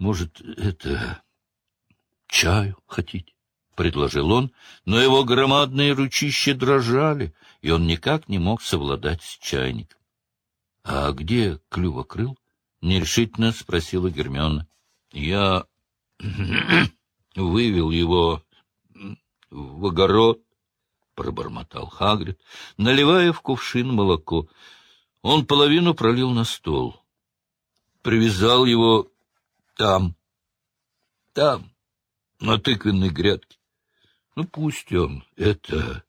Может, это... чаю хотите? — предложил он, но его громадные ручища дрожали, и он никак не мог совладать с чайником. — А где клювокрыл? — нерешительно спросила Гермиона. — Я вывел его в огород, — пробормотал Хагрид, наливая в кувшин молоко. Он половину пролил на стол. Привязал его там, там, на тыквенной грядке. Ну, пусть он это,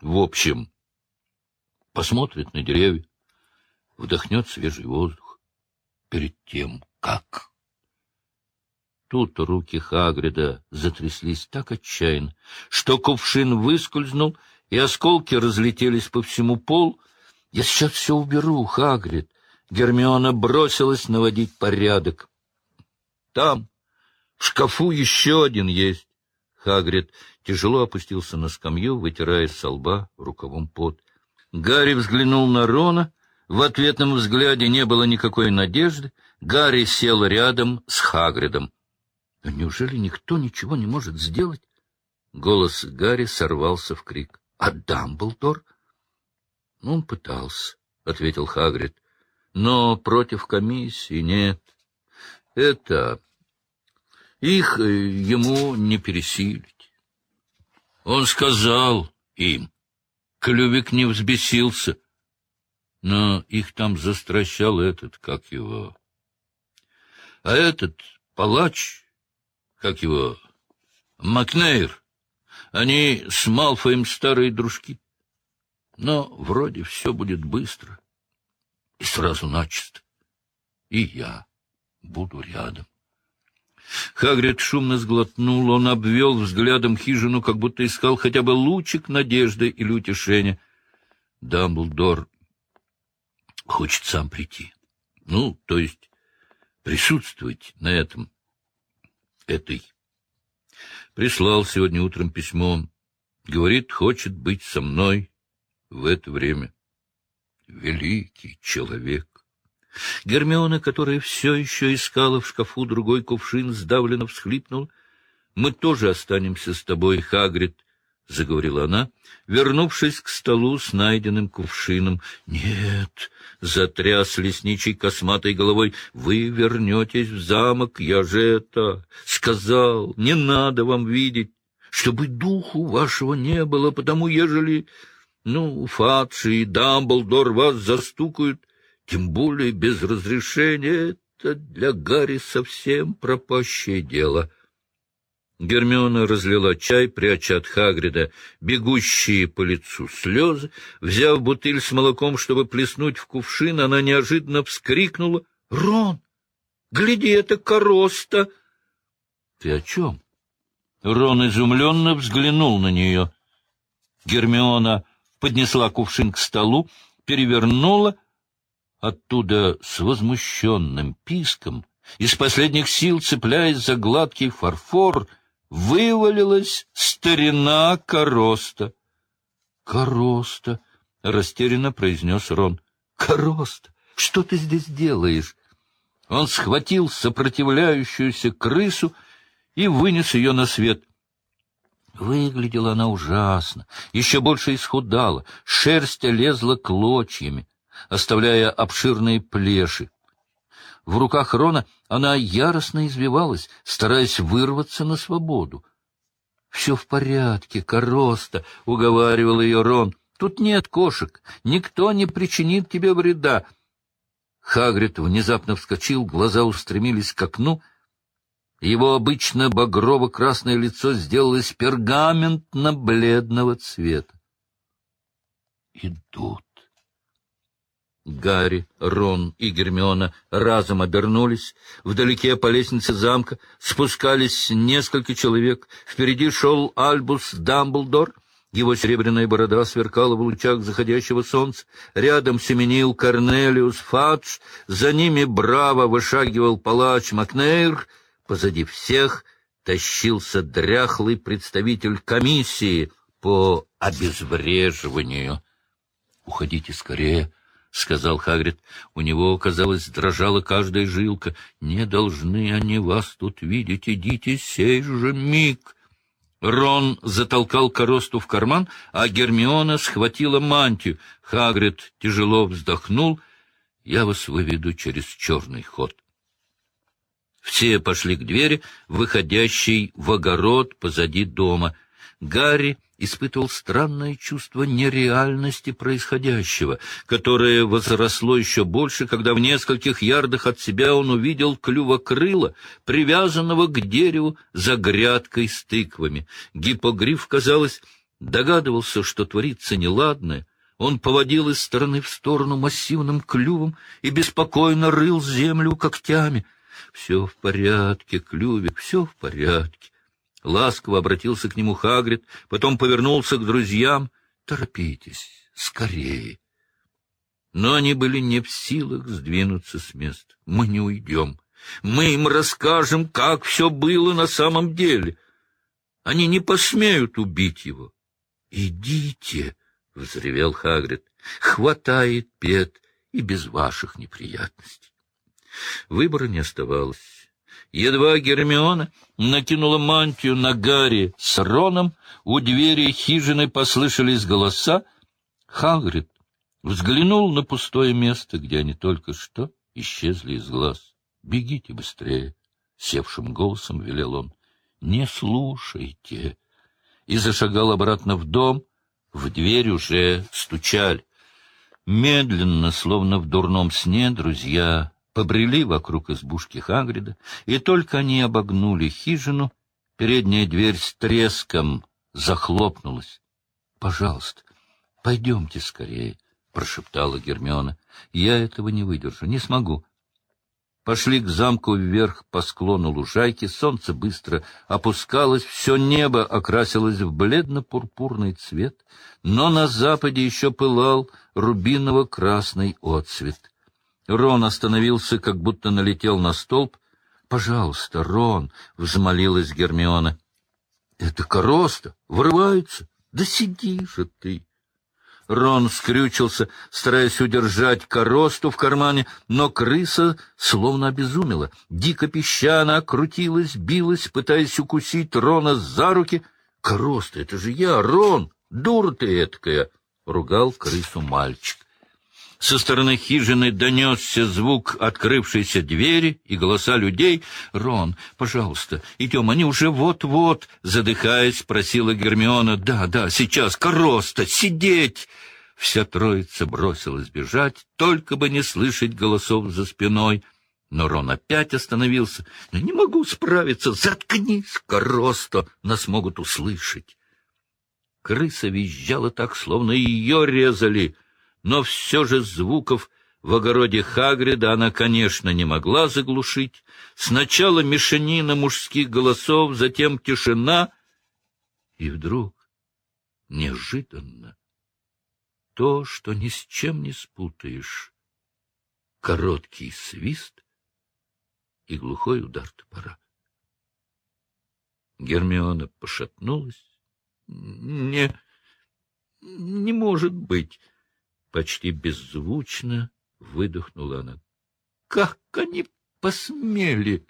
в общем, посмотрит на деревья, вдохнет свежий воздух перед тем, как... Тут руки Хагрида затряслись так отчаянно, что кувшин выскользнул, и осколки разлетелись по всему полу. — Я сейчас все уберу, Хагрид. Гермиона бросилась наводить порядок. — Там, в шкафу, еще один есть. Хагрид тяжело опустился на скамью, вытирая со лба рукавом пот. Гарри взглянул на Рона. В ответном взгляде не было никакой надежды. Гарри сел рядом с Хагридом. Неужели никто ничего не может сделать? Голос Гарри сорвался в крик. — А Дамблдор? — Он пытался, — ответил Хагрид. — Но против комиссии нет. Это... Их э, ему не пересилить. Он сказал им. Клювик не взбесился. Но их там застращал этот, как его... А этот палач как его, Макнейр. Они с Малфоем старые дружки. Но вроде все будет быстро и сразу начисто. И я буду рядом. Хагрид шумно сглотнул, он обвел взглядом хижину, как будто искал хотя бы лучик надежды или утешения. Дамблдор хочет сам прийти. Ну, то есть присутствовать на этом этой. Прислал сегодня утром письмо. Говорит, хочет быть со мной в это время. Великий человек. Гермиона, которая все еще искала в шкафу другой кувшин, сдавленно всхлипнула. Мы тоже останемся с тобой, Хагрид, — заговорила она, вернувшись к столу с найденным кувшином. — Нет, — затряс лесничий косматой головой, — вы вернетесь в замок, я же это сказал, не надо вам видеть, чтобы духу вашего не было, потому ежели, ну, Фадши и Дамблдор вас застукают, тем более без разрешения, это для Гарри совсем пропащее дело. — Гермиона разлила чай, пряча от Хагрида бегущие по лицу слезы. Взяв бутыль с молоком, чтобы плеснуть в кувшин, она неожиданно вскрикнула. — Рон, гляди, это короста! — Ты о чем? Рон изумленно взглянул на нее. Гермиона поднесла кувшин к столу, перевернула. Оттуда с возмущенным писком, из последних сил цепляясь за гладкий фарфор, вывалилась старина Короста. — Короста, — растерянно произнес Рон. — Короста, что ты здесь делаешь? Он схватил сопротивляющуюся крысу и вынес ее на свет. Выглядела она ужасно, еще больше исхудала, шерсть лезла клочьями, оставляя обширные плеши. В руках Рона она яростно извивалась, стараясь вырваться на свободу. — Все в порядке, короста, — уговаривал ее Рон. — Тут нет кошек, никто не причинит тебе вреда. Хагрид внезапно вскочил, глаза устремились к окну. Его обычно багрово-красное лицо сделалось пергаментно-бледного цвета. — Идут. Гарри, Рон и Гермиона разом обернулись. Вдалеке по лестнице замка спускались несколько человек. Впереди шел Альбус Дамблдор. Его серебряная борода сверкала в лучах заходящего солнца. Рядом семенил Корнелиус Фадж. За ними браво вышагивал палач Макнейр. Позади всех тащился дряхлый представитель комиссии по обезвреживанию. — Уходите скорее! — сказал Хагрид. У него, казалось, дрожала каждая жилка. «Не должны они вас тут видеть. Идите сей же миг!» Рон затолкал коросту в карман, а Гермиона схватила мантию. Хагрид тяжело вздохнул. «Я вас выведу через черный ход». Все пошли к двери, выходящей в огород позади дома. Гарри испытывал странное чувство нереальности происходящего, которое возросло еще больше, когда в нескольких ярдах от себя он увидел клювокрыла, привязанного к дереву за грядкой с тыквами. Гиппогриф, казалось, догадывался, что творится неладное. Он поводил из стороны в сторону массивным клювом и беспокойно рыл землю когтями. «Все в порядке, клювик, все в порядке». Ласково обратился к нему Хагрид, потом повернулся к друзьям. «Торопитесь, скорее!» Но они были не в силах сдвинуться с места. «Мы не уйдем. Мы им расскажем, как все было на самом деле. Они не посмеют убить его». «Идите!» — взревел Хагрид. «Хватает бед и без ваших неприятностей». Выбора не оставалось. Едва Гермиона накинула мантию на Гарри с Роном, у двери хижины послышались голоса. Хагрид взглянул на пустое место, где они только что исчезли из глаз. — Бегите быстрее! — севшим голосом велел он. — Не слушайте! И зашагал обратно в дом. В дверь уже стучали. Медленно, словно в дурном сне, друзья побрели вокруг избушки Хагрида, и только они обогнули хижину, передняя дверь с треском захлопнулась. — Пожалуйста, пойдемте скорее, — прошептала Гермиона. — Я этого не выдержу, не смогу. Пошли к замку вверх по склону лужайки, солнце быстро опускалось, все небо окрасилось в бледно-пурпурный цвет, но на западе еще пылал рубиново-красный отцвет. Рон остановился, как будто налетел на столб. — Пожалуйста, Рон, — взмолилась Гермиона. — Это короста, вырывается. Да сиди же ты. Рон скрючился, стараясь удержать коросту в кармане, но крыса словно обезумела. Дико пища она крутилась, билась, пытаясь укусить Рона за руки. — Короста, это же я, Рон! Дура ты эткая! — ругал крысу мальчик. Со стороны хижины донесся звук открывшейся двери и голоса людей. — Рон, пожалуйста, идем, они уже вот-вот, — задыхаясь, просила Гермиона. — Да, да, сейчас, короста, сидеть! Вся троица бросилась бежать, только бы не слышать голосов за спиной. Но Рон опять остановился. — Не могу справиться, заткнись, короста, нас могут услышать. Крыса визжала так, словно ее резали — но все же звуков в огороде Хагрида она, конечно, не могла заглушить. Сначала мешанина мужских голосов, затем тишина, и вдруг, неожиданно, то, что ни с чем не спутаешь, короткий свист и глухой удар топора. Гермиона пошатнулась. — Не, не может быть! Почти беззвучно выдохнула она. — Как они посмели!